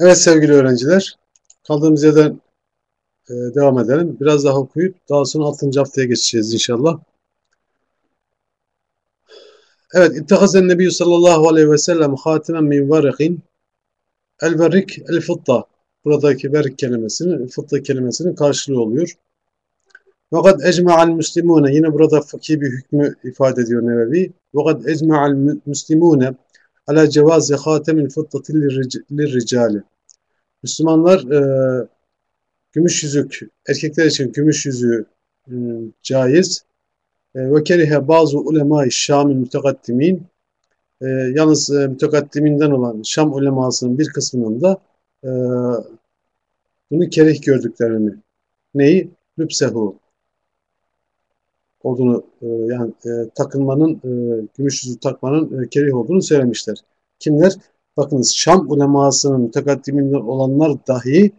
Evet sevgili öğrenciler, kaldığımız yerden e, devam edelim. Biraz daha okuyup daha sonra 6. haftaya geçeceğiz inşallah. Evet, İttehazen Nebi sallallahu aleyhi ve sellem hatimen min varikin el verik el fıtta. Buradaki verik kelimesinin, fıtta kelimesinin karşılığı oluyor. Fakat ecma'al müslimune, yine burada fıkhi bir hükmü ifade ediyor Nevevi. Fakat ecma'al müslimune ala cevazi hatemil fıttati lirricali. Müslümanlar e, gümüş yüzük, erkekler için gümüş yüzüğü e, caiz. E, ve kerihe bazı ulema-i Şam'ın mütekaddimin e, yalnız e, mütekaddiminden olan Şam ulemasının bir kısmının da e, bunu kerih gördüklerini neyi? Lübsehu olduğunu e, yani e, takınmanın e, gümüş yüzü takmanın e, kerih olduğunu söylemişler. Kimler? Bakınız Şam ulemasının mütekaddiminden olanlar dahi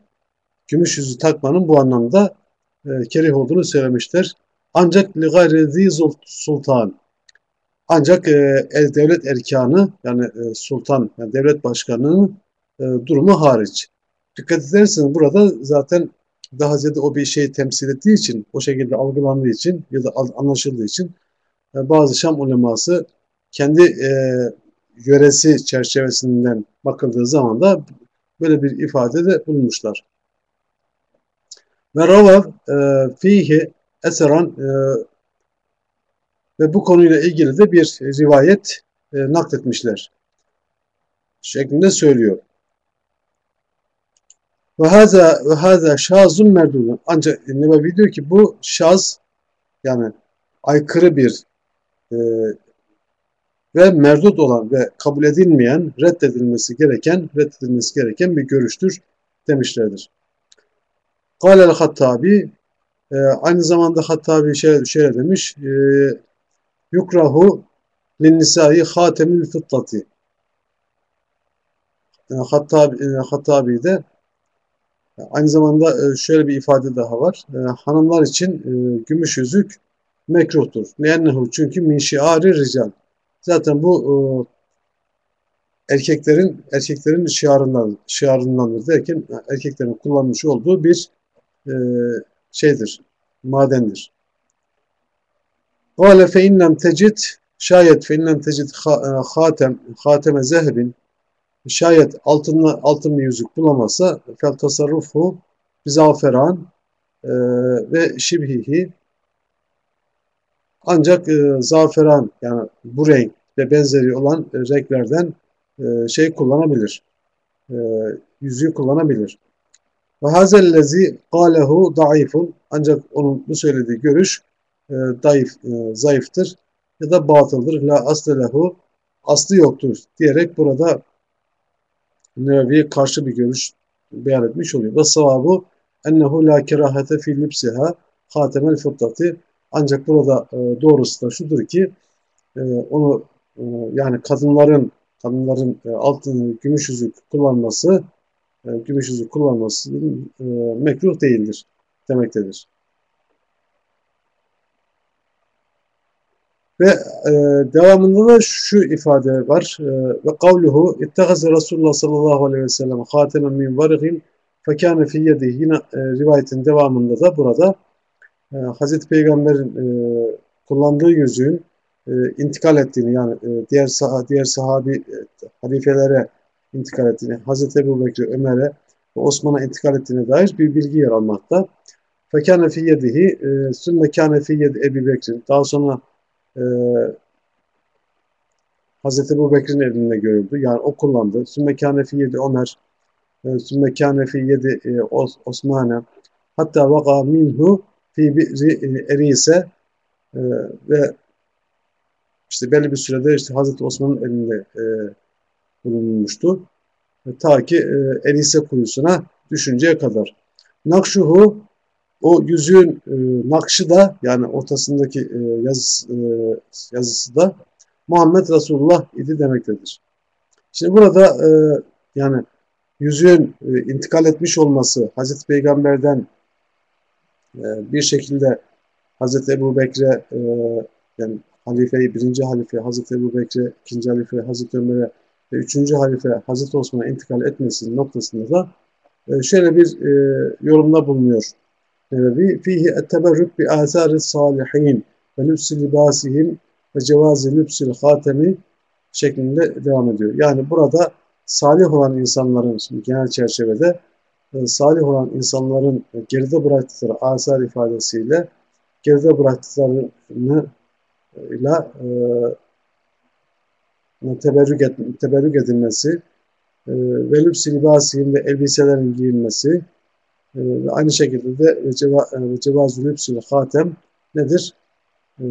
gümüş yüzü takmanın bu anlamda e, kerih olduğunu söylemişler. Ancak ligayri sultan ancak e, devlet erkanı yani e, sultan yani devlet başkanının e, durumu hariç. Dikkat ederseniz burada zaten daha ziyade o bir şeyi temsil ettiği için, o şekilde algılandığı için ya da anlaşıldığı için e, bazı Şam uleması kendi e, yöresi çerçevesinden bakıldığı zaman da böyle bir ifade de bulmuşlar. Ve ravav e, fihi eseran e, ve bu konuyla ilgili de bir rivayet e, nakletmişler. Şeklinde söylüyor. Ve haza ve haza şazun merdudun. Ancak Nebevi diyor ki bu şaz yani aykırı bir e, ve merdut olan ve kabul edilmeyen, reddedilmesi gereken, reddedilmesi gereken bir görüştür demişlerdir. Kâlel Hattabi e, aynı zamanda Hattabi şöyle, şöyle demiş e, yukrahu linnisai hatemül fıttati e, Hattabi, e, Hattabi de aynı zamanda e, şöyle bir ifade daha var. E, hanımlar için e, gümüş yüzük mekruhtur. Neyennehu çünkü min şiari rical Zaten bu erkeklerin erkeklerin şiarından şiarındandır derken erkeklerin kullanmış olduğu bir şeydir, madendir. Kâle fe inlem tecid şayet fe inlem tecid hatem hateme zehebin şayet altınla altın bir yüzük bulamazsa fel tasarrufu bizaferan e, ve şibhihi ancak e, zaferan yani bu renk ve benzeri olan e, renklerden e, şey kullanabilir. E, yüzüğü kullanabilir. Ve hazellezi kâlehu daifun ancak onun bu söylediği görüş e, daif, e, zayıftır ya da batıldır. La aslelehu aslı yoktur diyerek burada Nevevi'ye karşı bir görüş beyan etmiş oluyor. Ve savabı ennehu la kerahete fi lipsiha hatemel fıttati ancak burada e, doğrusu da şudur ki e, onu e, yani kadınların kadınların altın gümüş yüzük kullanması gümüş yüzük kullanması e, mekruh değildir demektedir. Ve e, devamında da şu ifade var. E, ve kavluhu ittehaze Resulullah sallallahu aleyhi ve sellem hatemen min varigin fekâne fi yine e, rivayetin devamında da burada e, Hazreti Peygamber'in e, kullandığı yüzüğün e, intikal ettiğini yani e, diğer sah diğer sahabi e, halifelere intikal ettiğini, Hazreti Ebu Bekir, Ömer'e ve Osman'a intikal ettiğine dair bir bilgi yer almakta. Fekâne fî yedihi, e, sümme kâne yedi Ebu Bekir'in. Daha sonra e, Hazreti Ebu Bekir'in elinde görüldü. Yani o kullandı. Sümme kâne fî yedi Ömer, e, sümme kâne fî yedi e, Osman'a. Hatta vaka minhu fi bi'ri erise e, ve işte belli bir sürede işte Hazreti Osman'ın elinde e, bulunmuştu. E, ta ki e, Elise kuyusuna düşünceye kadar. Nakşuhu o yüzüğün e, nakşı da yani ortasındaki e, yazısı, e, yazısı da Muhammed Resulullah idi demektedir. Şimdi burada e, yani yüzüğün e, intikal etmiş olması Hazreti Peygamber'den e, bir şekilde Hazreti Ebu Bekre e, yani halifeyi, birinci halife Hazreti Ebu Bekir'e, ikinci halife Hazreti Ömer'e ve 3. halife Hazreti Osman'a intikal etmesinin noktasında da e, şöyle bir e, yorumda bulunuyor. Fihi etteberrük bi azari salihin ve lübsü libasihim ve cevazi lübsül hatemi şeklinde devam ediyor. Yani burada salih olan insanların şimdi genel çerçevede e, salih olan insanların geride bıraktıkları asar ifadesiyle geride bıraktıklarını ile teberrük, et, teberrük edilmesi e, ve lübs libasihim ve elbiselerin giyilmesi ve aynı şekilde de e, cevazü lübsül hatem nedir? E,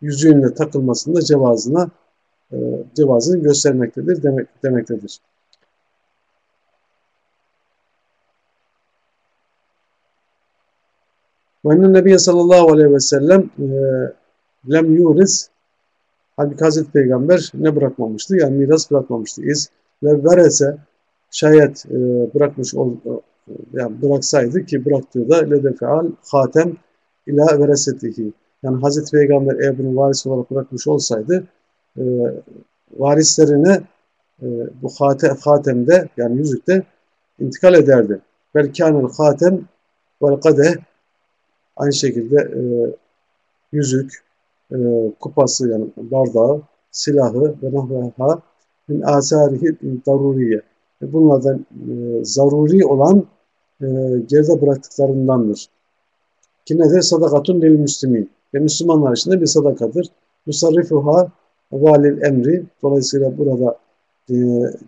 yüzüğün de takılmasında cevazına e, cevazını göstermektedir demek, demektedir. Ve enne Nebiye sallallahu aleyhi ve sellem e, lem yuriz halbuki Hazreti Peygamber ne bırakmamıştı? Yani miras bırakmamıştı. İz ve verese şayet e, bırakmış ol, yani bıraksaydı ki bıraktığı da ledefeal hatem ila veresetihi. Yani Hazreti Peygamber eğer bunu varis olarak bırakmış olsaydı e, varislerine e, bu hatem, hatemde yani yüzükte intikal ederdi. Belkânel hatem vel kadeh Aynı şekilde e, yüzük, e, kupası yani bardağı, silahı ve nahveha min asarihi daruriye. E, bunlardan e, zaruri olan e, geride bıraktıklarındandır. Ki nedir? Sadakatun lil müslimin. Ve Müslümanlar için de bir sadakadır. Musarrifuha valil emri. Dolayısıyla burada e,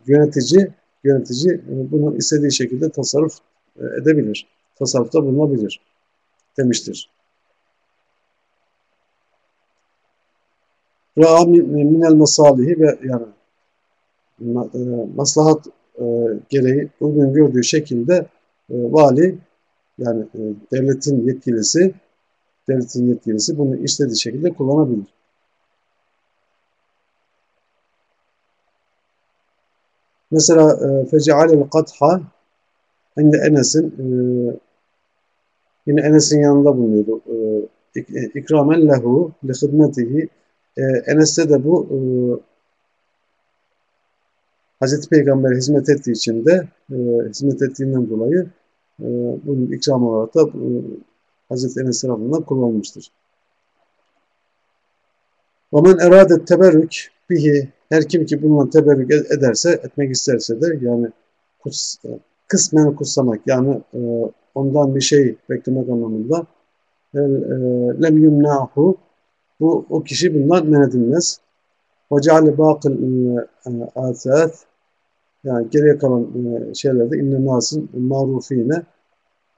yönetici yönetici e, bunu istediği şekilde tasarruf e, edebilir. Tasarrufta bulunabilir demiştir. Ra'a minel masalihi ve yani e, maslahat e, gereği uygun gördüğü şekilde e, vali yani devletin yetkilisi devletin yetkilisi bunu istediği şekilde kullanabilir. Mesela fecealel katha inde Enes'in Yine Enes'in yanında bulunuyordu. Ee, e, ikramen lehu li hidmetihi. Ee, Enes'te de bu e, Hazreti Peygamber hizmet ettiği için de e, hizmet ettiğinden dolayı bunun ikram olarak da Hazreti Enes tarafından kullanılmıştır. وَمَنْ اَرَادَ teberrük bihi her kim ki bununla teberrük ederse, etmek isterse de yani kuts, kısmen kutsamak yani ondan bir şey beklemek anlamında e, lem yumnahu bu o kişi bundan men edilmez. Ve ceale bakıl e, asat yani geriye kalan e, şeylerde inne nasın marufine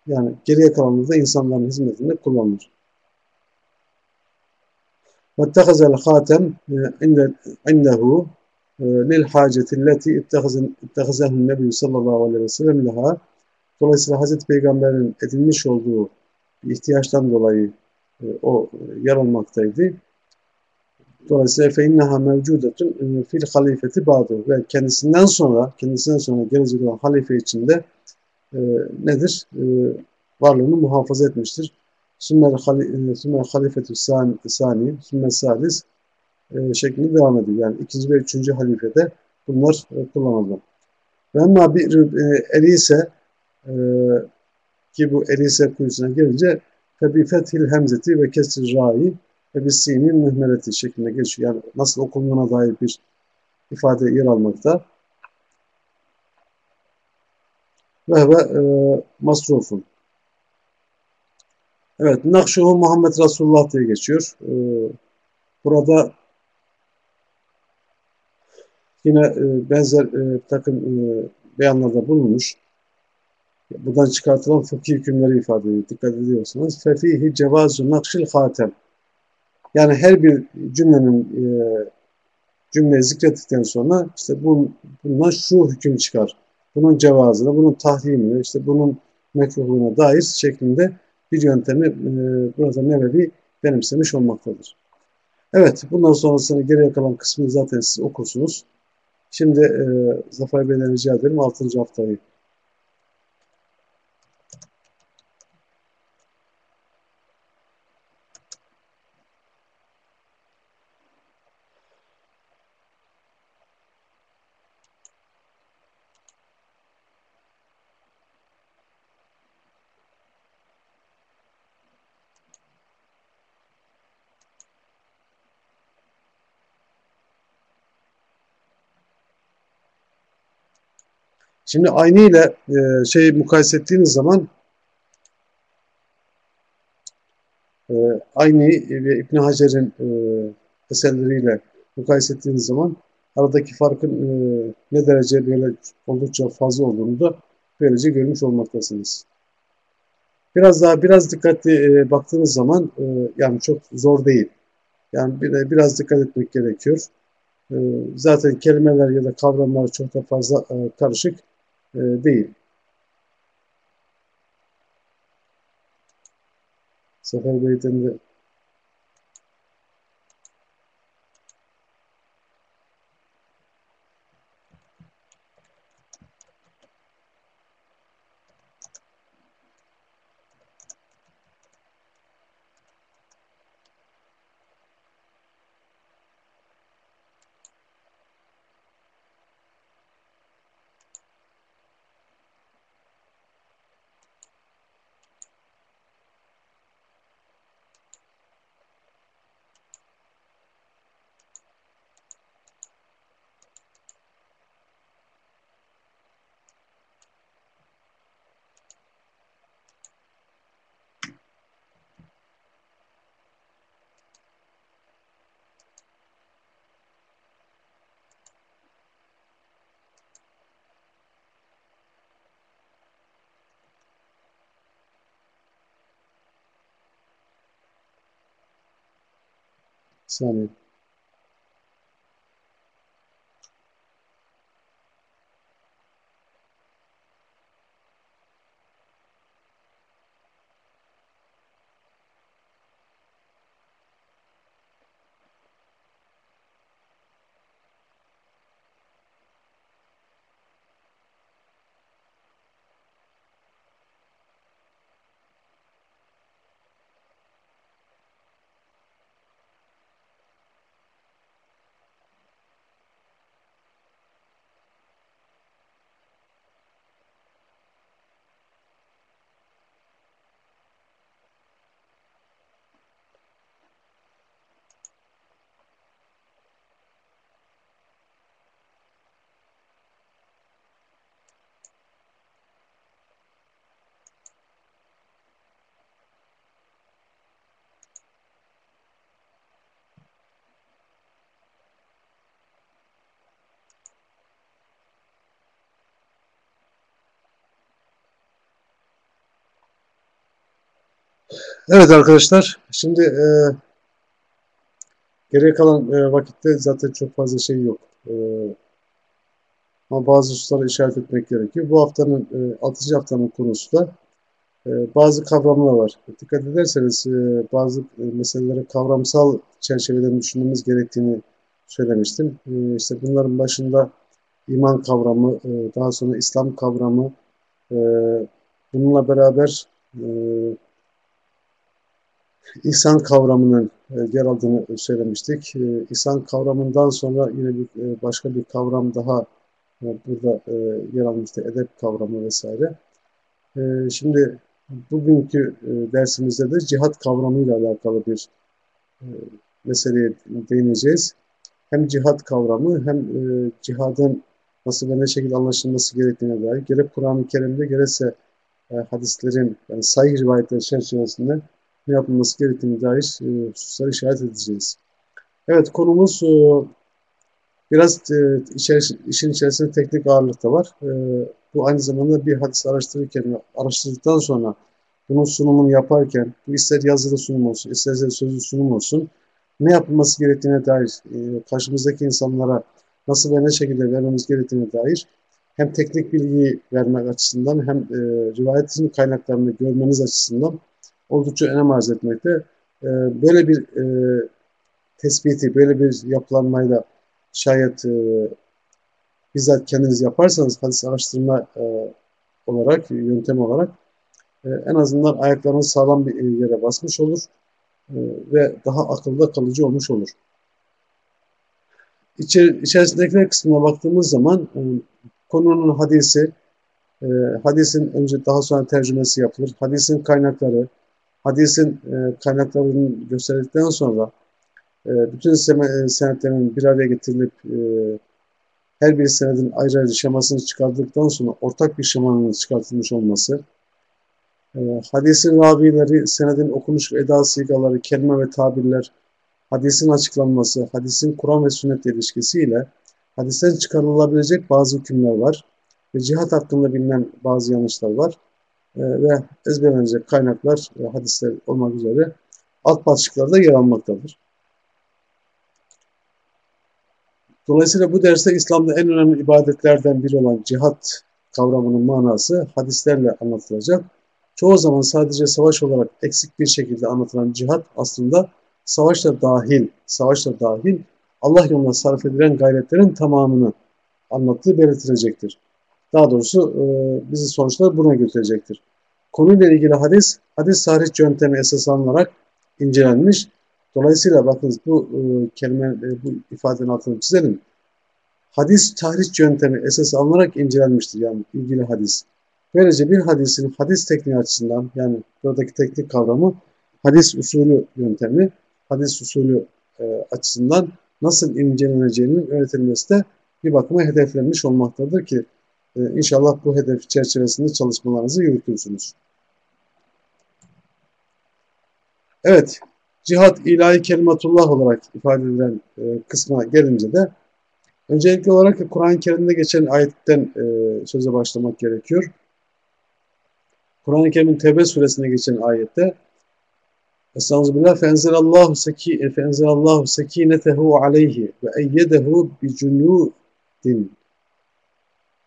yani geriye kalanında insanların hizmetinde kullanılır. واتخذ الخاتم عنده للحاجة التي اتخذها النبي صلى الله عليه وسلم لها Dolayısıyla Hazreti Peygamber'in edilmiş olduğu ihtiyaçtan dolayı e, o yer almaktaydı. Dolayısıyla feinneha mevcudetun e, fil halifeti ba'du ve kendisinden sonra kendisinden sonra gelecek olan halife içinde e, nedir? E, varlığını muhafaza etmiştir. Sümer, hali, e, sümer halifetü sani, sani sümer salis e, şeklinde devam ediyor. Yani ikinci ve üçüncü halifede bunlar e, kullanıldı. Ve ama bir e, eli ise e, ki bu Elise kuyusuna gelince febi fethil hemzeti ve kesir ra'i ve bis sinin mühmeleti şeklinde geçiyor. Yani nasıl okunduğuna dair bir ifade yer almakta. Ve ve e, masrufun. Evet, Nakşuhu Muhammed Resulullah diye geçiyor. E, burada yine e, benzer e, takım e, beyanlarda bulunmuş buradan çıkartılan fıkhi hükümleri ifade ediyor. Dikkat ediyorsanız. Fefihi cevazu nakşil hatem. Yani her bir cümlenin e, cümleyi zikrettikten sonra işte bun, bundan şu hüküm çıkar. Bunun cevazını, bunun tahrimini, işte bunun mekruhluğuna dair şeklinde bir yöntemi e, burada Nevevi benimsemiş olmaktadır. Evet, bundan sonrasını geriye kalan kısmını zaten siz okursunuz. Şimdi e, Zafer Bey'den rica ederim 6. haftayı Şimdi aynı ile e, şey mukayese ettiğiniz zaman e, aynı ve İbn Hacer'in e, eserleriyle mukayese ettiğiniz zaman aradaki farkın e, ne derece böyle oldukça fazla olduğunu da böylece görmüş olmaktasınız. Biraz daha biraz dikkatli e, baktığınız zaman e, yani çok zor değil. Yani bir, biraz dikkat etmek gerekiyor. E, zaten kelimeler ya da kavramlar çok da fazla e, karışık e, değil. Sefer Bey'den de centered Evet arkadaşlar, şimdi e, geriye kalan e, vakitte zaten çok fazla şey yok. E, ama bazı hususlara işaret etmek gerekiyor. Bu haftanın, e, 6. haftanın konusu da e, bazı kavramlar var. Dikkat ederseniz e, bazı e, meseleleri kavramsal çerçeveden düşünmemiz gerektiğini söylemiştim. E, işte bunların başında iman kavramı, e, daha sonra İslam kavramı, e, bununla beraber e, İhsan kavramının e, yer aldığını söylemiştik. E, İhsan kavramından sonra yine bir e, başka bir kavram daha burada yer almıştı. Edep kavramı vesaire. Şimdi bugünkü dersimizde de cihat kavramıyla alakalı bir meseleye değineceğiz. Hem cihat kavramı hem cihadın nasıl ve ne şekilde anlaşılması gerektiğine dair gerek Kur'an-ı Kerim'de gerekse hadislerin yani sahih rivayetler çerçevesinde ne yapılması gerektiğini dair e, işaret edeceğiz. Evet konumuz e, biraz e, işin içerisinde teknik ağırlık da var. E, bu aynı zamanda bir hadis araştırırken, araştırdıktan sonra bunun sunumunu yaparken, ister yazılı sunum olsun, isterse sözlü sunum olsun, ne yapılması gerektiğine dair, karşımızdaki insanlara nasıl ve ne şekilde vermemiz gerektiğine dair hem teknik bilgiyi vermek açısından hem rivayetin kaynaklarını görmeniz açısından oldukça önem arz etmekte. E, böyle bir e, tespiti, böyle bir yapılanmayla şayet e, bizzat kendiniz yaparsanız hadis araştırma e, olarak, yöntem olarak e, en azından ayaklarınız sağlam bir yere basmış olur e, ve daha akılda kalıcı olmuş olur. İçer, içerisindekiler kısmına baktığımız zaman e, konunun hadisi, e, hadisin önce daha sonra tercümesi yapılır, hadisin kaynakları, hadisin e, kaynaklarını gösterdikten sonra e, bütün e, senetlerin bir araya getirilip e, her bir senedin ayrı ayrı şemasını çıkardıktan sonra ortak bir şemanın çıkartılmış olması, e, hadisin ravileri, senedin okunuş eda sigaları, kelime ve tabirler, hadisin açıklanması, hadisin Kur'an ve sünnet ilişkisiyle hadisten çıkarılabilecek bazı hükümler var ve cihat hakkında bilinen bazı yanlışlar var ve ezberlenecek kaynaklar, e, hadisler olmak üzere alt başlıklarda yer almaktadır. Dolayısıyla bu derste İslam'da en önemli ibadetlerden biri olan cihat kavramının manası hadislerle anlatılacak. Çoğu zaman sadece savaş olarak eksik bir şekilde anlatılan cihat aslında savaşla dahil, savaşla dahil Allah yoluna sarf edilen gayretlerin tamamını anlattığı belirtilecektir. Daha doğrusu e, bizi sonuçta buna götürecektir. Konuyla ilgili hadis, hadis tarih yöntemi esas alınarak incelenmiş. Dolayısıyla bakınız bu e, kelime, e, bu ifadenin altını çizelim. Hadis tarih yöntemi esas alınarak incelenmiştir yani ilgili hadis. Böylece bir hadisin hadis tekniği açısından yani buradaki teknik kavramı hadis usulü yöntemi, hadis usulü e, açısından nasıl inceleneceğinin öğretilmesi de bir bakıma hedeflenmiş olmaktadır ki inşallah bu hedef çerçevesinde çalışmalarınızı yürütürsünüz. Evet, cihat ilahi kelimatullah olarak ifade edilen e, kısma gelince de öncelikli olarak Kur'an-ı Kerim'de geçen ayetten e, söze başlamak gerekiyor. Kur'an-ı Kerim'in Tevbe suresine geçen ayette Estağfirullah fenzelallahu seki fenzelallahu sekinetehu aleyhi ve eyyedehu bi cunudin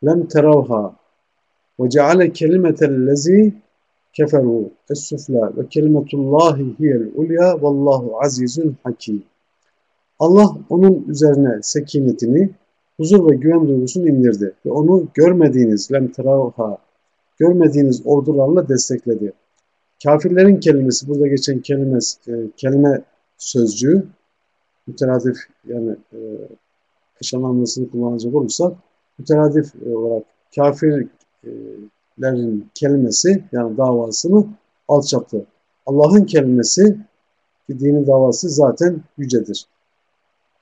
lem teravha ve ceale kelimetellezi keferu es-sufla ve kelimetullahi hiyel ulya vallahu azizun hakim. Allah onun üzerine sekinetini, huzur ve güven duygusunu indirdi ve onu görmediğiniz lem teravha, görmediğiniz ordularla destekledi. Kafirlerin kelimesi, burada geçen kelime, e, kelime sözcüğü, müteradif yani e, eş anlamlısını kullanacak olursak, müteradif olarak kafirlerin kelimesi yani davasını alçattı. Allah'ın kelimesi ki dinin davası zaten yücedir.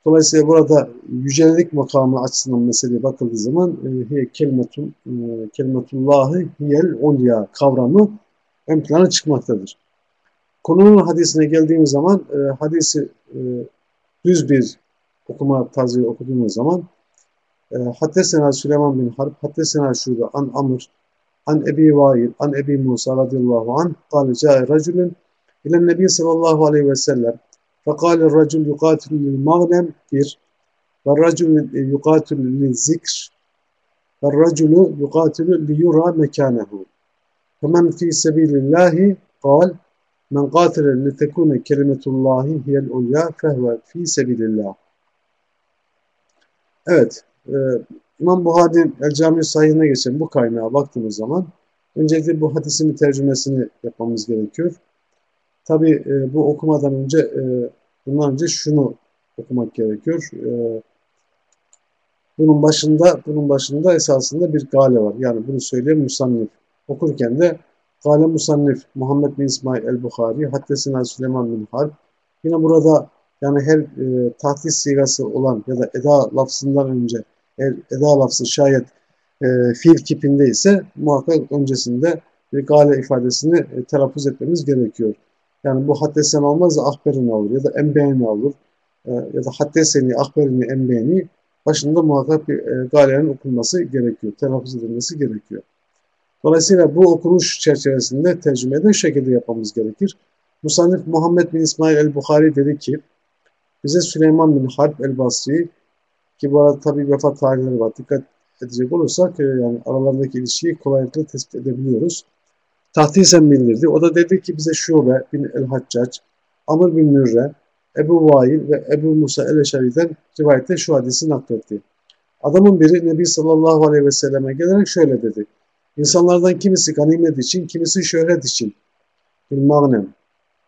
Dolayısıyla burada yücelik makamı açısından meseleye bakıldığı zaman e, kelimetul, e, hiyel ulya kavramı ön plana çıkmaktadır. Konunun hadisine geldiğimiz zaman e, hadisi e, düz bir okuma tarzı okuduğumuz zaman e, ee, Haddesena Süleyman bin Harp, Haddesena Şube, An Amr, An Ebi Vail, An Ebi Musa radıyallahu anh, Kale cae racülün ile Nebi sallallahu aleyhi ve sellem, Fekale racül yukatülü mağnem, bir, ve racül e, yukatülü zikr, ve racülü yukatülü liyura mekanehu. Femen fi sebilillahi, kal, men katile litekune kelimetullahi hiyel ulya fehve fi sebilillah. Evet, e, İmam Buhari'nin El Cami Sahihine geçen bu kaynağa baktığımız zaman öncelikle bu hadisin tercümesini yapmamız gerekiyor. Tabi e, bu okumadan önce e, bundan önce şunu okumak gerekiyor. E, bunun başında bunun başında esasında bir gale var. Yani bunu söyleyen musannif. Okurken de Gale musannif Muhammed bin İsmail el-Bukhari, Haddesina Süleyman bin Harp. Yine burada yani her e, tahtis sigası olan ya da eda lafzından önce eğer eda lafzı şayet e, fiil kipinde ise muhakkak öncesinde bir gale ifadesini e, telaffuz etmemiz gerekiyor. Yani bu haddesen olmaz da ahberini olur ya da enbeğini olur e, ya da haddeseni, ahberini, enbeğini başında muhakkak bir e, galenin okunması gerekiyor, telaffuz edilmesi gerekiyor. Dolayısıyla bu okunuş çerçevesinde tercümeyi de şu şekilde yapmamız gerekir. Musannif Muhammed bin İsmail el-Bukhari dedi ki, bize Süleyman bin Harp el-Basri, ki bu arada tabi vefat tarihleri var, dikkat edecek olursak e, yani aralarındaki ilişkiyi kolaylıkla tespit edebiliyoruz. Tahtisen bildirdi. O da dedi ki bize Şube bin el-Haccac, Amr bin Mürre, Ebu Vail ve Ebu Musa el-Eşari'den rivayette şu hadisi nakletti. Adamın biri Nebi sallallahu aleyhi ve selleme gelerek şöyle dedi. İnsanlardan kimisi ganimet için, kimisi şöhret için. Bir magnem.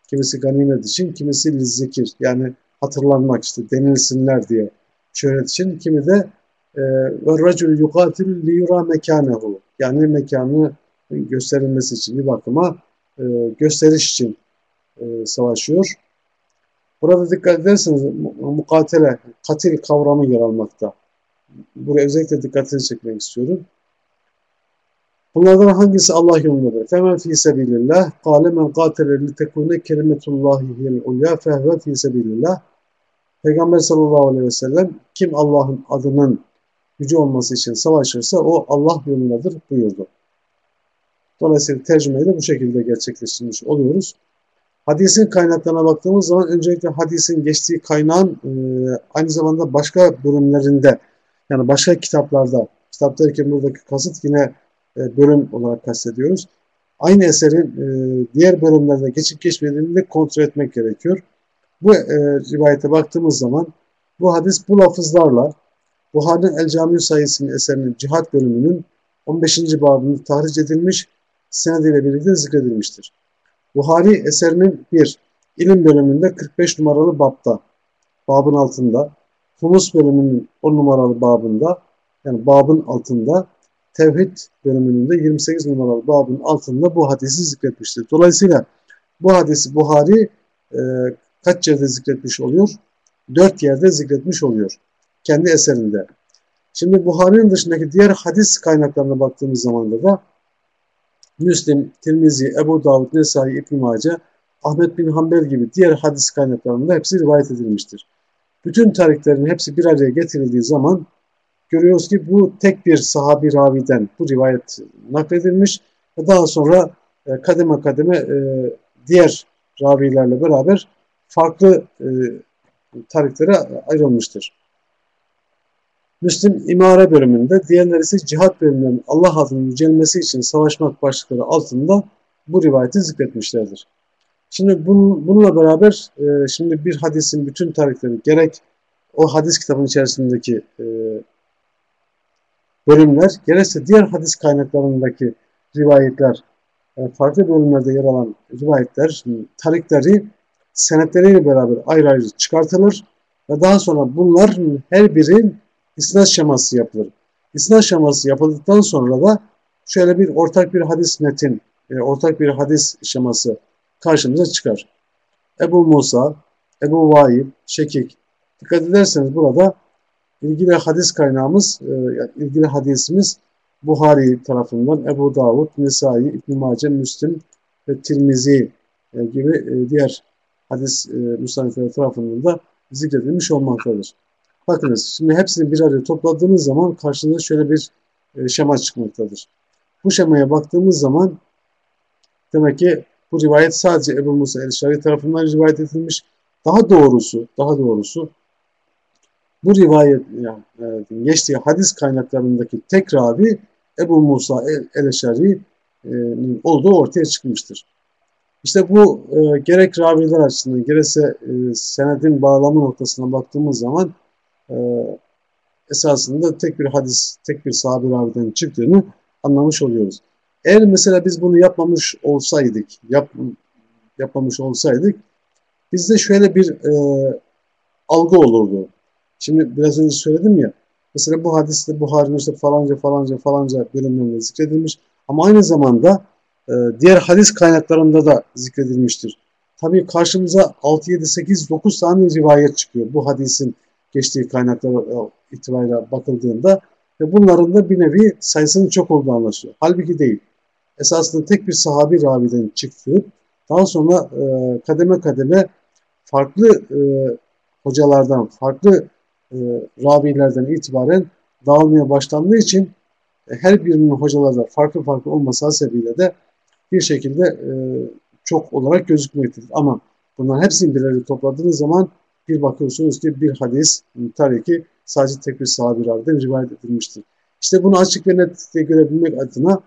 Kimisi ganimet için, kimisi zikir. Yani hatırlanmak işte denilsinler diye şöhret için. Kimi de e, ve racul yukatil li yura mekanehu. Yani mekanı gösterilmesi için bir bakıma e, gösteriş için e, savaşıyor. Burada dikkat ederseniz mukatele, katil kavramı yer almakta. buraya özellikle dikkatini çekmek istiyorum. Bunlardan hangisi Allah yolundadır? Femen fi sebilillah. Kale men qatele li tekune kelimetullahi hiyel ulya fehve fi sebilillah. Peygamber sallallahu aleyhi ve sellem kim Allah'ın adının gücü olması için savaşırsa o Allah yolundadır buyurdu. Dolayısıyla tercümeyi de bu şekilde gerçekleştirmiş oluyoruz. Hadisin kaynaklarına baktığımız zaman öncelikle hadisin geçtiği kaynağın e, aynı zamanda başka bölümlerinde yani başka kitaplarda, kitap derken buradaki kasıt yine e, bölüm olarak kastediyoruz. Aynı eserin e, diğer bölümlerine geçip geçmediğini de kontrol etmek gerekiyor. Bu e, rivayete baktığımız zaman bu hadis bu lafızlarla Buhari'nin El Camiu sayısının eserinin cihat bölümünün 15. babında tahric edilmiş, senediyle birlikte zikredilmiştir. Buhari eserinin bir ilim bölümünde 45 numaralı babda, babın altında, Humus bölümünün 10 numaralı babında, yani babın altında, Tevhid bölümünün de 28 numaralı babın altında bu hadisi zikretmiştir. Dolayısıyla bu hadisi Buhari e, kaç yerde zikretmiş oluyor? Dört yerde zikretmiş oluyor. Kendi eserinde. Şimdi Buhari'nin dışındaki diğer hadis kaynaklarına baktığımız zaman da Müslim, Tirmizi, Ebu Davud, Nesai, İbn Mace, Ahmet bin Hanbel gibi diğer hadis kaynaklarında hepsi rivayet edilmiştir. Bütün tarihlerin hepsi bir araya getirildiği zaman görüyoruz ki bu tek bir sahabi raviden bu rivayet nakledilmiş ve daha sonra e, kademe kademe e, diğer ravilerle beraber farklı e, tarihlere ayrılmıştır. Müslim imare bölümünde, diğerleri ise cihat bölümünün Allah adının yücelmesi için savaşmak başlıkları altında bu rivayeti zikretmişlerdir. Şimdi bununla beraber e, şimdi bir hadisin bütün tarihleri gerek o hadis kitabının içerisindeki e, bölümler, gerekse diğer hadis kaynaklarındaki rivayetler, e, farklı bölümlerde yer alan rivayetler, tarikleri senetleriyle beraber ayrı ayrı çıkartılır ve daha sonra bunların her biri isnat şeması yapılır. İsnat şeması yapıldıktan sonra da şöyle bir ortak bir hadis metin, e, ortak bir hadis şeması karşımıza çıkar. Ebu Musa, Ebu Vaib, Şekik. Dikkat ederseniz burada ilgili hadis kaynağımız, e, ilgili hadisimiz Buhari tarafından Ebu Davud, Nesai, İbn-i Mace, Müslim ve Tirmizi e, gibi diğer hadis e, müsannifleri tarafından da zikredilmiş olmaktadır. Bakınız şimdi hepsini bir araya topladığınız zaman karşınıza şöyle bir e, şema çıkmaktadır. Bu şemaya baktığımız zaman demek ki bu rivayet sadece Ebu Musa el-Şari tarafından rivayet edilmiş. Daha doğrusu, daha doğrusu bu rivayet yani, e, geçtiği hadis kaynaklarındaki tek ravi Ebu Musa el-Eşari'nin olduğu ortaya çıkmıştır. İşte bu e, gerek raviler açısından gerekse e, senedin bağlama noktasına baktığımız zaman e, esasında tek bir hadis, tek bir sahabe raviden çıktığını anlamış oluyoruz. Eğer mesela biz bunu yapmamış olsaydık, yap, yapmamış olsaydık bizde şöyle bir e, algı olurdu. Şimdi biraz önce söyledim ya, mesela bu hadiste Buhari'nin işte falanca falanca falanca bölümlerinde zikredilmiş ama aynı zamanda diğer hadis kaynaklarında da zikredilmiştir. Tabii karşımıza 6, 7, 8, 9 tane rivayet çıkıyor bu hadisin geçtiği kaynaklara e, itibariyle bakıldığında ve bunların da bir nevi sayısının çok olduğu anlaşılıyor. Halbuki değil. Esasında tek bir sahabi raviden çıktığı, daha sonra e, kademe kademe farklı e, hocalardan, farklı e, ravilerden itibaren dağılmaya başlandığı için e, her birinin hocalarda farklı farklı olması sebebiyle de bir şekilde e, çok olarak gözükmektedir. Ama bunların hepsini bir araya topladığınız zaman bir bakıyorsunuz ki bir hadis tabii ki sadece tek bir sahabi raviden rivayet edilmiştir. İşte bunu açık ve net görebilmek adına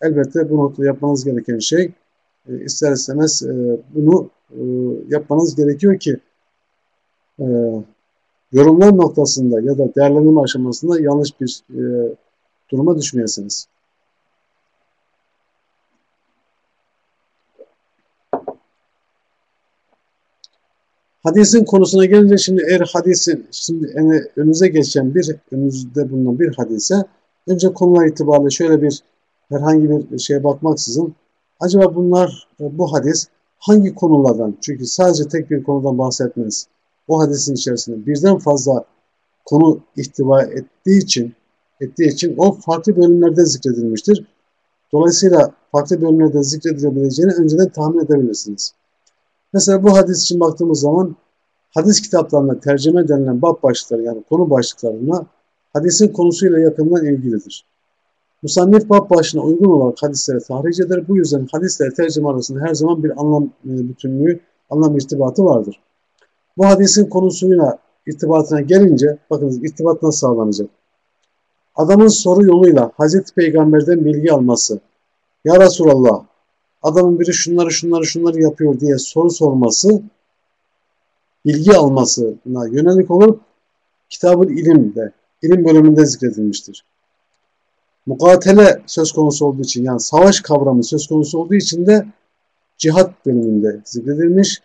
elbette bu noktada yapmanız gereken şey e, ister istemez e, bunu e, yapmanız gerekiyor ki e, yorumlar noktasında ya da değerlendirme aşamasında yanlış bir e, duruma düşmeyesiniz. Hadisin konusuna gelince şimdi eğer hadisin şimdi önünüze geçen bir önünüzde bulunan bir hadise önce konular itibariyle şöyle bir herhangi bir şeye bakmaksızın acaba bunlar bu hadis hangi konulardan çünkü sadece tek bir konudan bahsetmez. O hadisin içerisinde birden fazla konu ihtiva ettiği için ettiği için o farklı bölümlerde zikredilmiştir. Dolayısıyla farklı bölümlerde zikredilebileceğini önceden tahmin edebilirsiniz. Mesela bu hadis için baktığımız zaman hadis kitaplarında tercüme denilen bab başlıkları yani konu başlıklarına hadisin konusuyla yakından ilgilidir. Musannif bab başına uygun olarak hadislere tahric eder. Bu yüzden hadisle tercüme arasında her zaman bir anlam e, bütünlüğü, anlam irtibatı vardır. Bu hadisin konusuyla irtibatına gelince bakınız irtibat nasıl sağlanacak? Adamın soru yoluyla Hazreti Peygamber'den bilgi alması. Ya Resulallah adamın biri şunları şunları şunları yapıyor diye soru sorması bilgi almasına yönelik olup kitabın ilimde, ilim bölümünde zikredilmiştir. Mukatele söz konusu olduğu için yani savaş kavramı söz konusu olduğu için de cihat bölümünde zikredilmiş.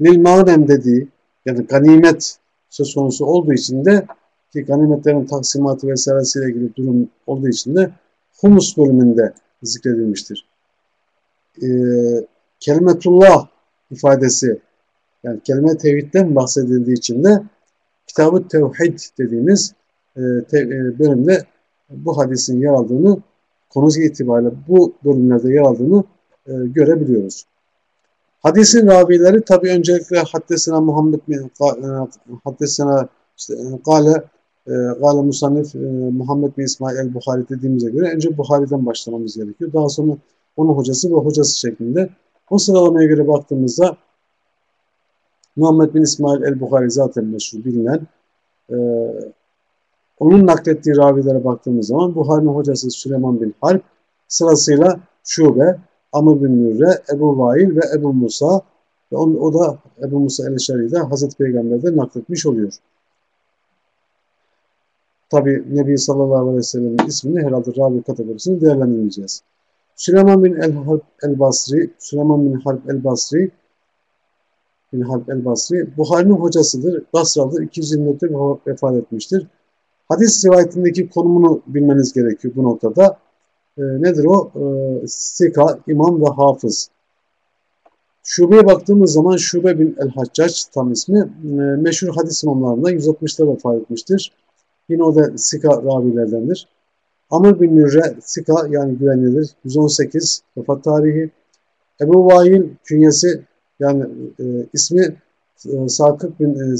Nil mağnem dediği yani ganimet söz konusu olduğu için de ki ganimetlerin taksimatı vesairesiyle ilgili durum olduğu için de humus bölümünde zikredilmiştir. Ee, kelimetullah ifadesi yani kelime tevhidden bahsedildiği için de kitabı tevhid dediğimiz e, te, e, bölümde bu hadisin yer aldığını konusu itibariyle bu bölümlerde yer aldığını e, görebiliyoruz. Hadisin ravileri tabi öncelikle haddesina Muhammed bin e, haddesina işte Gale Gale Musannif e, Muhammed bin İsmail el-Buhari dediğimize göre önce Buhari'den başlamamız gerekiyor. Daha sonra onun hocası ve hocası şeklinde. O sıralamaya göre baktığımızda Muhammed bin İsmail el-Buhari zaten meşhur bilinen. E, onun naklettiği ravilere baktığımız zaman Buhari'nin hocası Süleyman bin Harp sırasıyla Şube, Amr bin Mürre, Ebu Vail ve Ebu Musa ve on, o da Ebu Musa el-Eşari'yi de Hazreti Peygamber'de nakletmiş oluyor. Tabi Nebi sallallahu aleyhi ve sellem'in ismini herhalde ravi kategorisini değerlendirmeyeceğiz. Süleyman bin el-Harp el-Basri, Süleyman bin Harp el-Basri bin Harp el-Basri Buhari'nin hocasıdır. Basralıdır. 224'te vefat etmiştir. Hadis rivayetindeki konumunu bilmeniz gerekiyor bu noktada. E, nedir o? E, Sika, imam ve hafız. Şube'ye baktığımız zaman Şube bin el-Haccac tam ismi e, meşhur hadis imamlarından 160'da vefat etmiştir. Yine o da Sika ravilerdendir. Amr bin Mürre Sika yani güvenilir. 118 vefat tarihi. Ebu Vail künyesi yani e, ismi e, Sakık bin e,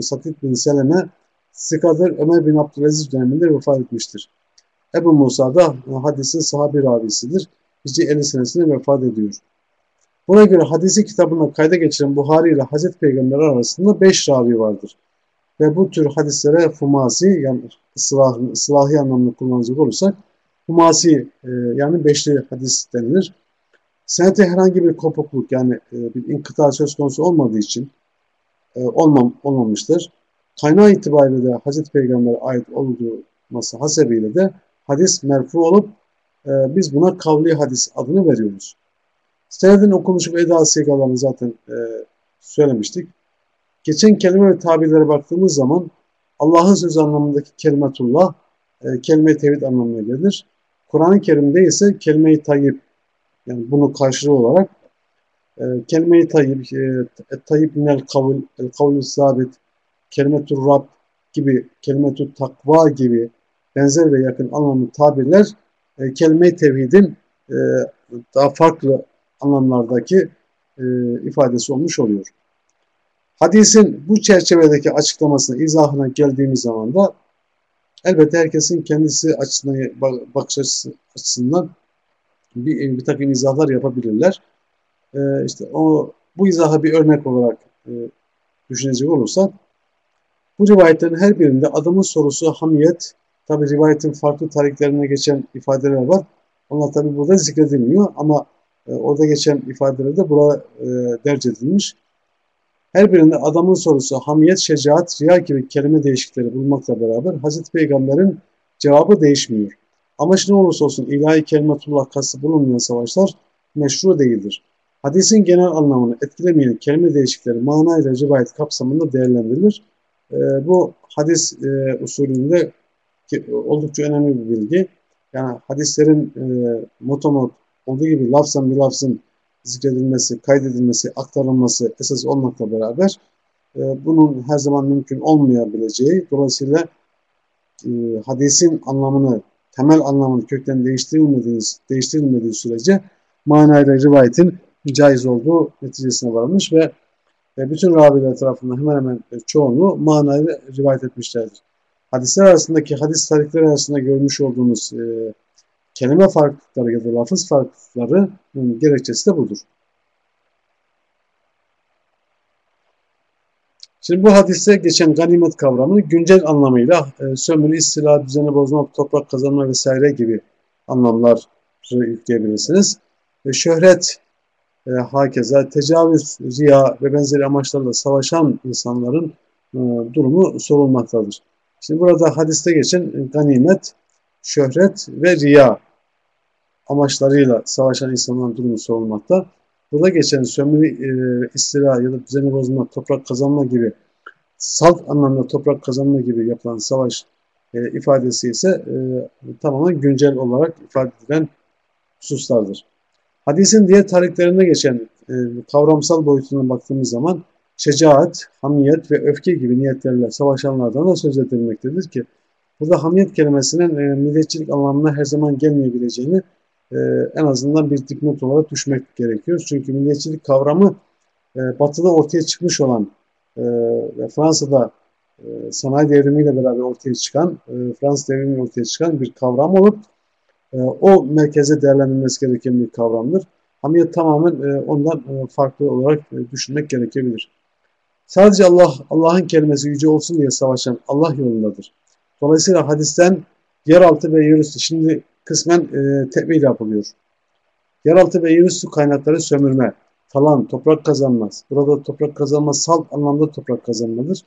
Sakık bin Seleme Sikadır Ömer bin Abdülaziz döneminde vefat etmiştir. Ebu Musa da hadisin sahabi ravisidir. Hicri 50 senesinde vefat ediyor. Buna göre hadisi kitabında kayda geçiren Buhari ile Hazreti Peygamber arasında 5 ravi vardır. Ve bu tür hadislere fumasi yani ıslah, ıslahi anlamda kullanacak olursak fumasi e, yani beşli hadis denilir. Senete herhangi bir kopukluk yani e, bir inkıta söz konusu olmadığı için e, olmam, olmamıştır. Kaynağı itibariyle de Hazreti Peygamber'e ait olması hasebiyle de hadis merfu olup e, biz buna kavli hadis adını veriyoruz. Senedin okunuşu ve eda sigalarını zaten e, söylemiştik. Geçen kelime ve tabirlere baktığımız zaman Allah'ın sözü anlamındaki kelimetullah e, kelime-i tevhid anlamına gelir. Kur'an-ı Kerim'de ise kelime-i tayyip yani bunu karşılığı olarak e, kelime-i tayyip, e, tayyip minel kavl, el kavl sabit, kelimetur Rab gibi, kelimetur takva gibi benzer ve yakın anlamlı tabirler e, kelime-i tevhidin e, daha farklı anlamlardaki e, ifadesi olmuş oluyor. Hadisin bu çerçevedeki açıklamasına, izahına geldiğimiz zaman da elbette herkesin kendisi açısından, bakış açısı açısından bir, bir takım izahlar yapabilirler. Ee, işte o bu izaha bir örnek olarak e, düşünecek olursak bu rivayetlerin her birinde adamın sorusu hamiyet, tabi rivayetin farklı tarihlerine geçen ifadeler var. Onlar tabi burada zikredilmiyor ama e, orada geçen ifadelerde burada e, derc edilmiş. Her birinde adamın sorusu hamiyet, şecaat, riya gibi kelime değişikleri bulmakla beraber Hazreti Peygamber'in cevabı değişmiyor. Amaç ne olursa olsun ilahi kelimetullah kastı bulunmayan savaşlar meşru değildir. Hadisin genel anlamını etkilemeyen kelime değişikleri manayla rivayet kapsamında değerlendirilir. E, bu hadis e, usulünde ki, oldukça önemli bir bilgi. Yani hadislerin e, motomot olduğu gibi lafzan bir lafzın zikredilmesi, kaydedilmesi, aktarılması esas olmakla beraber e, bunun her zaman mümkün olmayabileceği, dolayısıyla e, hadisin anlamını, temel anlamını kökten değiştirilmediği, değiştirilmediği sürece manayla rivayetin caiz olduğu neticesine varılmış ve e, bütün raviler tarafından hemen hemen çoğunluğu manayla rivayet etmişlerdir. Hadisler arasındaki hadis tarihleri arasında görmüş olduğumuz e, kelime farklılıkları ya da lafız farklılıkları gerekçesi de budur. Şimdi bu hadiste geçen ganimet kavramını güncel anlamıyla e, sömürü, istila, düzeni bozma, toprak kazanma vesaire gibi anlamlar yükleyebilirsiniz. E, şöhret, e, hakeza tecavüz, riya ve benzeri amaçlarla savaşan insanların e, durumu sorulmaktadır. Şimdi burada hadiste geçen ganimet, şöhret ve riya amaçlarıyla savaşan insanların durumu sorulmakta. Burada geçen sömürü, e, istila ya da düzeni bozma, toprak kazanma gibi salt anlamda toprak kazanma gibi yapılan savaş e, ifadesi ise e, tamamen güncel olarak ifade edilen hususlardır. Hadisin diğer tarihlerinde geçen e, kavramsal boyutuna baktığımız zaman şecaat, hamiyet ve öfke gibi niyetlerle savaşanlardan da söz edilmektedir ki burada hamiyet kelimesinin e, milliyetçilik anlamına her zaman gelmeyebileceğini e, en azından bir dipnot olarak düşmek gerekiyor. Çünkü milliyetçilik kavramı e, batıda ortaya çıkmış olan e, ve Fransa'da e, sanayi devrimiyle beraber ortaya çıkan, e, Fransız devrimiyle ortaya çıkan bir kavram olup e, o merkeze değerlendirilmesi gereken bir kavramdır. Hamiyet tamamen e, ondan e, farklı olarak e, düşünmek gerekebilir. Sadece Allah Allah'ın kelimesi yüce olsun diye savaşan Allah yolundadır. Dolayısıyla hadisten yeraltı ve yerüstü şimdi kısmen e, tevil yapılıyor. Yeraltı ve yerüstü kaynakları sömürme, talan, toprak kazanmaz. Burada toprak kazanma salt anlamda toprak kazanmadır.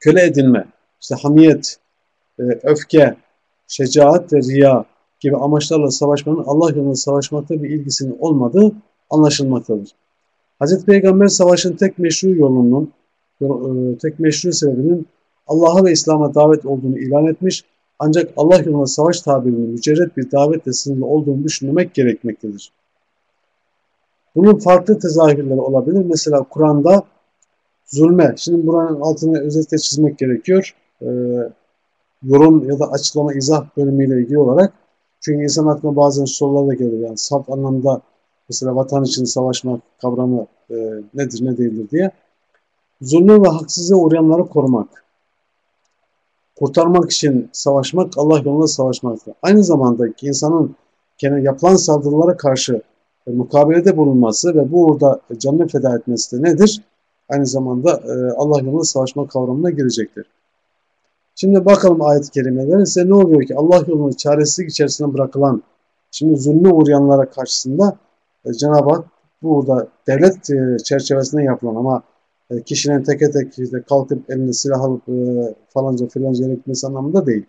Köle edinme, işte hamiyet, e, öfke, şecaat ve riya gibi amaçlarla savaşmanın Allah yolunda savaşmakta bir ilgisinin olmadığı anlaşılmaktadır. Hz. Peygamber savaşın tek meşru yolunun, e, tek meşru sebebinin Allah'a ve İslam'a davet olduğunu ilan etmiş ancak Allah yolunda savaş tabirinin mücerret bir davetle sınırlı olduğunu düşünmek gerekmektedir. Bunun farklı tezahürleri olabilir. Mesela Kur'an'da zulme, şimdi buranın altını özetle çizmek gerekiyor. Ee, yorum ya da açıklama izah bölümüyle ilgili olarak. Çünkü insan aklına bazen sorular da gelir. Yani salt anlamda mesela vatan için savaşmak kavramı e, nedir ne değildir diye. Zulmü ve haksızlığa uğrayanları korumak. Kurtarmak için savaşmak Allah yolunda savaşmaktır. Aynı zamanda insanın gene yapılan saldırılara karşı e, mukabelede bulunması ve bu uğurda canını feda etmesi de nedir? Aynı zamanda e, Allah yolunda savaşma kavramına girecektir. Şimdi bakalım ayet-i kerimelere size ne oluyor ki Allah yolunda çaresizlik içerisinde bırakılan şimdi zulmü uğrayanlara karşısında e, Cenab-ı Hak burada devlet e, çerçevesinde yapılan ama e, kişinin teke tek işte kalkıp elinde silah alıp e, falanca filanca yere gitmesi anlamında değil.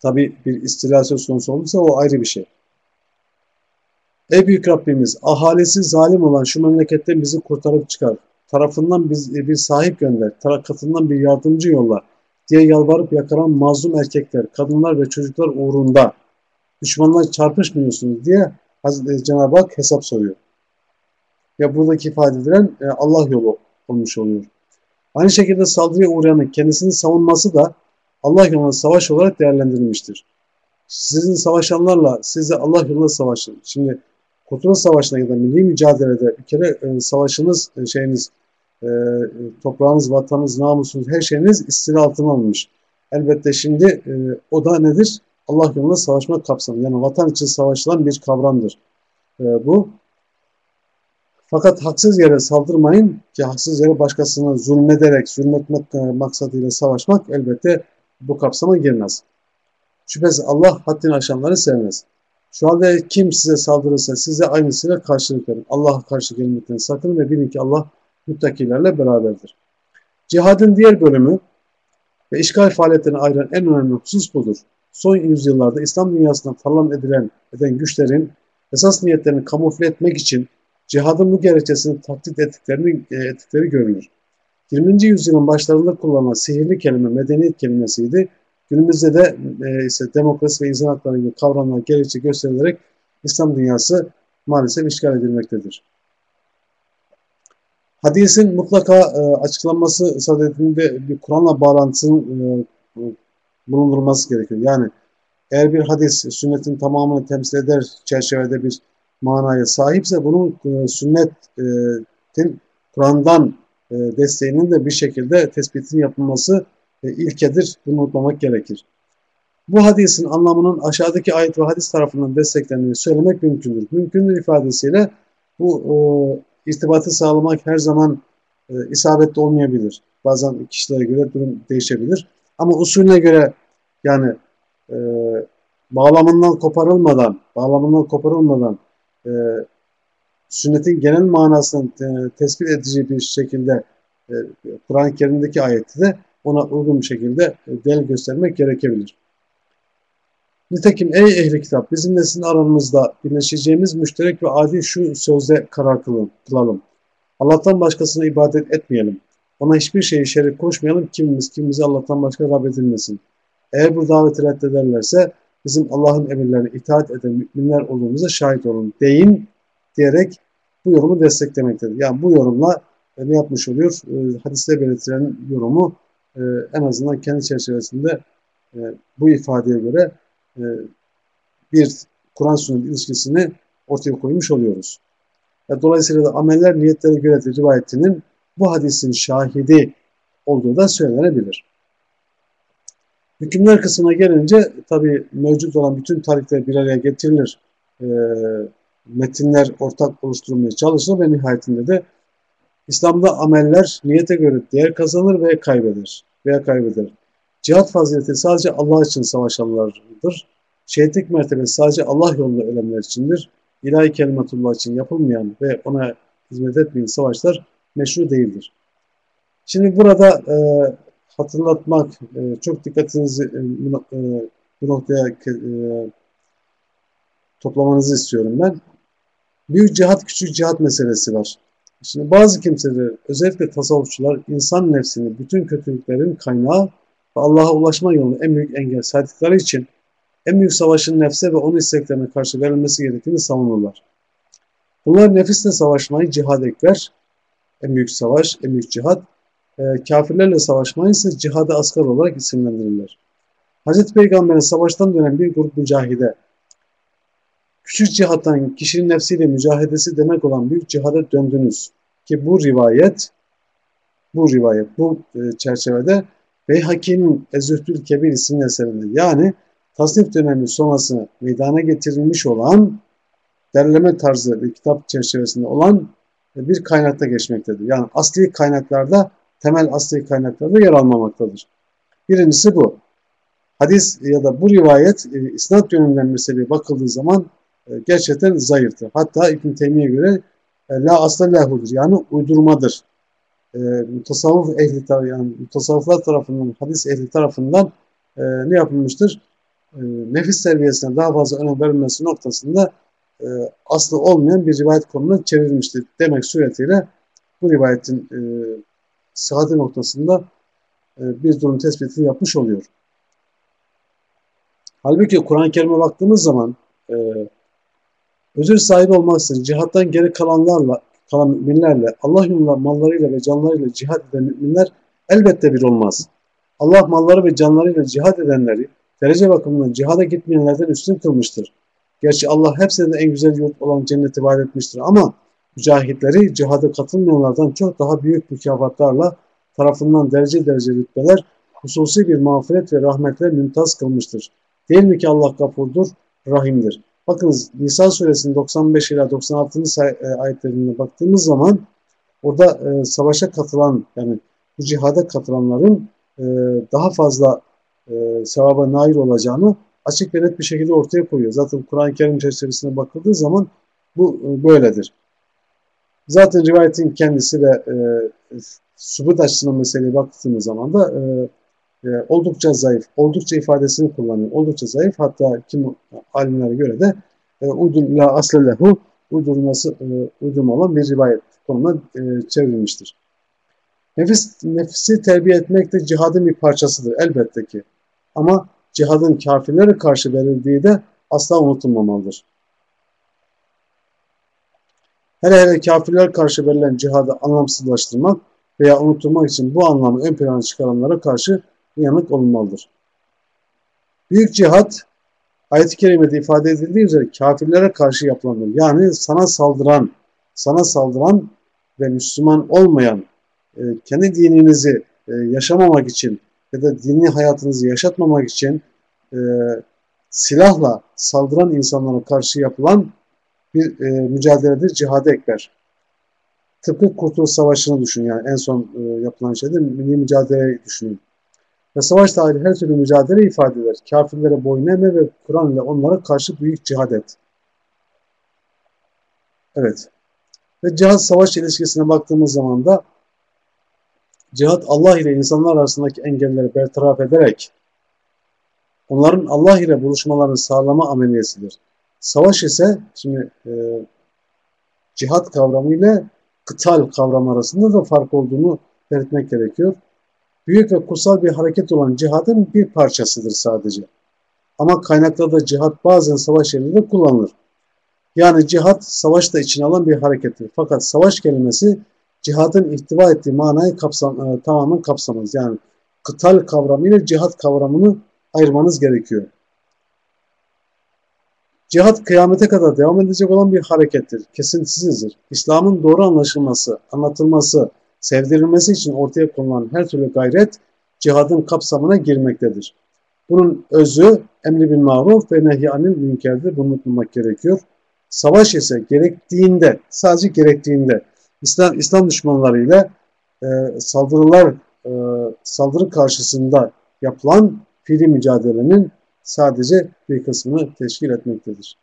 Tabi bir istila söz konusu olursa o ayrı bir şey. Ey büyük Rabbimiz, ahalisi zalim olan şu memleketten bizi kurtarıp çıkar. Tarafından biz, bir sahip gönder, tarafından bir yardımcı yolla diye yalvarıp yakaran mazlum erkekler, kadınlar ve çocuklar uğrunda düşmanlar çarpışmıyorsunuz diye Hazreti Cenab-ı Hak hesap soruyor. Ya buradaki ifade edilen e, Allah yolu olmuş oluyor. Aynı şekilde saldırıya uğrayanın kendisini savunması da Allah yolunda savaş olarak değerlendirilmiştir. Sizin savaşanlarla siz de Allah yolunda savaşın. Şimdi Kurtuluş Savaşı'na ya da milli mücadelede bir kere e, savaşınız, e, şeyiniz, e, toprağınız, vatanınız, namusunuz, her şeyiniz istila altına alınmış. Elbette şimdi e, o da nedir? Allah yolunda savaşmak kapsamı. Yani vatan için savaşılan bir kavramdır e, bu. Fakat haksız yere saldırmayın ki haksız yere başkasına zulmederek, zulmetmek e, maksadıyla savaşmak elbette bu kapsama girmez. Şüphesiz Allah haddini aşanları sevmez. Şu anda kim size saldırırsa size aynısıyla karşılık verin. Allah'a karşı gelmekten sakın ve bilin ki Allah muttakilerle beraberdir. Cihadın diğer bölümü ve işgal faaliyetlerini ayıran en önemli husus budur. Son yüzyıllarda İslam dünyasında falan edilen eden güçlerin esas niyetlerini kamufle etmek için cihadın bu gerekçesini taklit ettiklerini, e, ettikleri görülür. 20. yüzyılın başlarında kullanılan sihirli kelime medeniyet kelimesiydi Günümüzde de e, ise demokrasi ve insan hakları gibi kavramlar gerekçe gösterilerek İslam dünyası maalesef işgal edilmektedir. Hadisin mutlaka e, açıklanması sadedinde bir Kur'an'la bağlantısının e, bulundurulması gerekiyor. Yani eğer bir hadis sünnetin tamamını temsil eder çerçevede bir manaya sahipse bunun e, sünnetin Kur'an'dan e, desteğinin de bir şekilde tespitin yapılması e, ilkedir. Bunu unutmamak gerekir. Bu hadisin anlamının aşağıdaki ayet ve hadis tarafından desteklendiğini söylemek mümkündür. Mümkündür ifadesiyle bu e, irtibatı sağlamak her zaman e, isabetli olmayabilir. Bazen kişilere göre durum değişebilir. Ama usulüne göre yani e, bağlamından koparılmadan, bağlamından koparılmadan e, sünnetin genel manasını e, tespit edici bir şekilde e, Kur'an-ı Kerim'deki ayeti de ona uygun bir şekilde e, delil göstermek gerekebilir. Nitekim ey ehli kitap bizimle sizin aranızda birleşeceğimiz müşterek ve adil şu sözde karar kılalım. Allah'tan başkasına ibadet etmeyelim. Ona hiçbir şeyi şerik koşmayalım. Kimimiz kimimizi Allah'tan başka Rab edilmesin. Eğer bu daveti reddederlerse bizim Allah'ın emirlerine itaat eden müminler olduğumuza şahit olun deyin diyerek bu yorumu desteklemektedir. Yani bu yorumla e, ne yapmış oluyor? E, hadiste belirtilen yorumu e, en azından kendi çerçevesinde bu ifadeye göre bir Kur'an sünnet ilişkisini ortaya koymuş oluyoruz. Dolayısıyla da ameller niyetlere göre rivayetinin bu hadisin şahidi olduğu da söylenebilir. Hükümler kısmına gelince tabi mevcut olan bütün tarihler bir araya getirilir. E, metinler ortak oluşturulmaya çalışılır ve nihayetinde de İslam'da ameller niyete göre değer kazanır ve kaybeder veya kaybeder. Cihat fazileti sadece Allah için savaşanlardır. Şehitlik mertebesi sadece Allah yolunda ölenler içindir. İlahi kelimetullah için yapılmayan ve ona hizmet etmeyen savaşlar meşru değildir. Şimdi burada e, hatırlatmak, e, çok dikkatinizi e, e, bu noktaya e, toplamanızı istiyorum ben. Büyük cihat, küçük cihat meselesi var. Şimdi bazı kimseler, özellikle tasavvufçular insan nefsini bütün kötülüklerin kaynağı ve Allah'a ulaşma yolunu en büyük engel saydıkları için en büyük savaşın nefse ve onun isteklerine karşı verilmesi gerektiğini savunurlar. Bunlar nefisle savaşmayı cihad ekler, en büyük savaş, en büyük cihad. E, kafirlerle savaşmayı ise cihadı asgar olarak isimlendirirler. Hz. Peygamber'in savaştan dönen bir grup mücahide, küçük cihattan kişinin nefsiyle mücahedesi demek olan büyük cihada döndünüz. Ki bu rivayet, bu rivayet, bu e, çerçevede Beyhaki'nin Ezühdül Kebir isimli eserinde yani tasnif dönemi sonrası meydana getirilmiş olan derleme tarzı bir kitap çerçevesinde olan bir kaynakta geçmektedir. Yani asli kaynaklarda, temel asli kaynaklarda yer almamaktadır. Birincisi bu. Hadis ya da bu rivayet e, isnat yönünden meseleye bakıldığı zaman e, gerçekten zayıftır. Hatta İbn Teymiye göre e, la asla lehudur yani uydurmadır. E, mutasavvuf ehli yani mutasavvıflar tarafından, hadis ehli tarafından e, ne yapılmıştır? E, nefis seviyesine daha fazla önem verilmesi noktasında e, aslı olmayan bir rivayet konumuna çevrilmiştir demek suretiyle bu rivayetin e, sıhhati noktasında e, bir durum tespitini yapmış oluyor. Halbuki Kur'an-ı Kerim'e baktığımız zaman e, özür sahibi olmaksızın cihattan geri kalanlarla, kalan müminlerle, Allah yolunda mallarıyla ve canlarıyla cihat eden müminler elbette bir olmaz. Allah malları ve canlarıyla cihat edenleri derece bakımından cihada gitmeyenlerden üstün kılmıştır. Gerçi Allah hepsine en güzel yurt olan cenneti vaat etmiştir ama mücahitleri cihada katılmayanlardan çok daha büyük mükafatlarla tarafından derece derece rütbeler, hususi bir mağfiret ve rahmetle mümtaz kılmıştır. Değil mi ki Allah gafurdur, rahimdir. Bakınız Nisa suresinin 95 ila 96. E, ayetlerine baktığımız zaman orada e, savaşa katılan yani bu cihada katılanların e, daha fazla e, sevaba nail olacağını açık ve net bir şekilde ortaya koyuyor. Zaten Kur'an-ı Kerim çerçevesine bakıldığı zaman bu e, böyledir. Zaten rivayetin kendisi ve e, subut açısından meseleye baktığımız zaman da e, e, oldukça zayıf, oldukça ifadesini kullanıyor. Oldukça zayıf hatta kim alimlere göre de e, uydum, la aslelehu uydurması, e, uydurma olan bir rivayet konumuna e, çevrilmiştir. Nefis, nefsi terbiye etmek de cihadın bir parçasıdır elbette ki. Ama cihadın kafirlere karşı verildiği de asla unutulmamalıdır. Hele hele kafirler karşı verilen cihadı anlamsızlaştırmak veya unutturmak için bu anlamı ön plana çıkaranlara karşı uyanık olunmalıdır. Büyük cihat ayet-i kerimede ifade edildiği üzere kafirlere karşı yapılandır. Yani sana saldıran, sana saldıran ve Müslüman olmayan, e, kendi dininizi e, yaşamamak için ya da dini hayatınızı yaşatmamak için e, silahla saldıran insanlara karşı yapılan bir e, mücadeledir cihad-ı ekber. Tıpkı Kurtuluş Savaşı'nı düşün yani en son e, yapılan şeyde milli mücadeleyi düşünün. Ve savaş dahil her türlü mücadele ifade eder. Kafirlere boyun eğme ve Kur'an ile onlara karşı büyük cihad et. Evet. Ve cihad savaş ilişkisine baktığımız zaman da cihad Allah ile insanlar arasındaki engelleri bertaraf ederek onların Allah ile buluşmalarını sağlama ameliyesidir. Savaş ise şimdi e, cihat kavramı ile kıtal kavramı arasında da fark olduğunu belirtmek gerekiyor. Büyük ve kutsal bir hareket olan cihadın bir parçasıdır sadece. Ama kaynaklarda cihat bazen savaş yerinde kullanılır. Yani cihat savaş da içine alan bir harekettir. Fakat savaş kelimesi cihadın ihtiva ettiği manayı kapsam, e, tamamen kapsamaz. Yani kıtal kavramı ile cihat kavramını ayırmanız gerekiyor. Cihat kıyamete kadar devam edecek olan bir harekettir. Kesintisizdir. İslam'ın doğru anlaşılması, anlatılması, sevdirilmesi için ortaya konulan her türlü gayret cihadın kapsamına girmektedir. Bunun özü emri bin maruf ve nehy anil münkerdir. Bunu unutmamak gerekiyor. Savaş ise gerektiğinde, sadece gerektiğinde İslam, İslam düşmanlarıyla e, saldırılar e, saldırı karşısında yapılan fiili mücadelenin sadece bir kısmını teşkil etmektedir.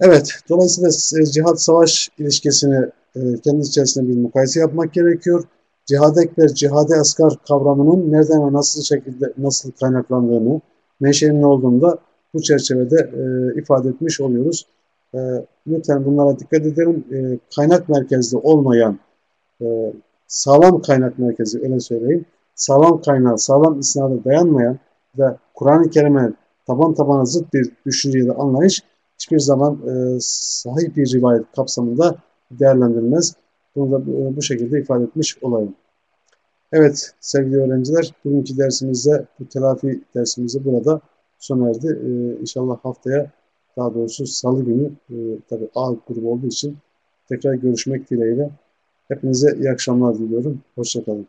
Evet, dolayısıyla cihat savaş ilişkisini e, kendi içerisinde bir mukayese yapmak gerekiyor. Cihad ekber, cihade asgar kavramının nereden ve nasıl şekilde nasıl kaynaklandığını, menşeinin ne olduğunu da bu çerçevede e, ifade etmiş oluyoruz. E, lütfen bunlara dikkat edelim. E, kaynak merkezli olmayan, e, sağlam kaynak merkezi öyle söyleyeyim, sağlam kaynağı, sağlam isnada dayanmayan ve Kur'an-ı Kerim'e taban tabana zıt bir düşünce ya da anlayış hiçbir zaman e, sahih bir rivayet kapsamında değerlendirilmez. Bunu da e, bu şekilde ifade etmiş olayım. Evet sevgili öğrenciler, bugünkü dersimizde, bu telafi dersimizde burada sona erdi. Ee, inşallah haftaya, daha doğrusu salı günü, e, tabi A grubu olduğu için tekrar görüşmek dileğiyle. Hepinize iyi akşamlar diliyorum. Hoşçakalın.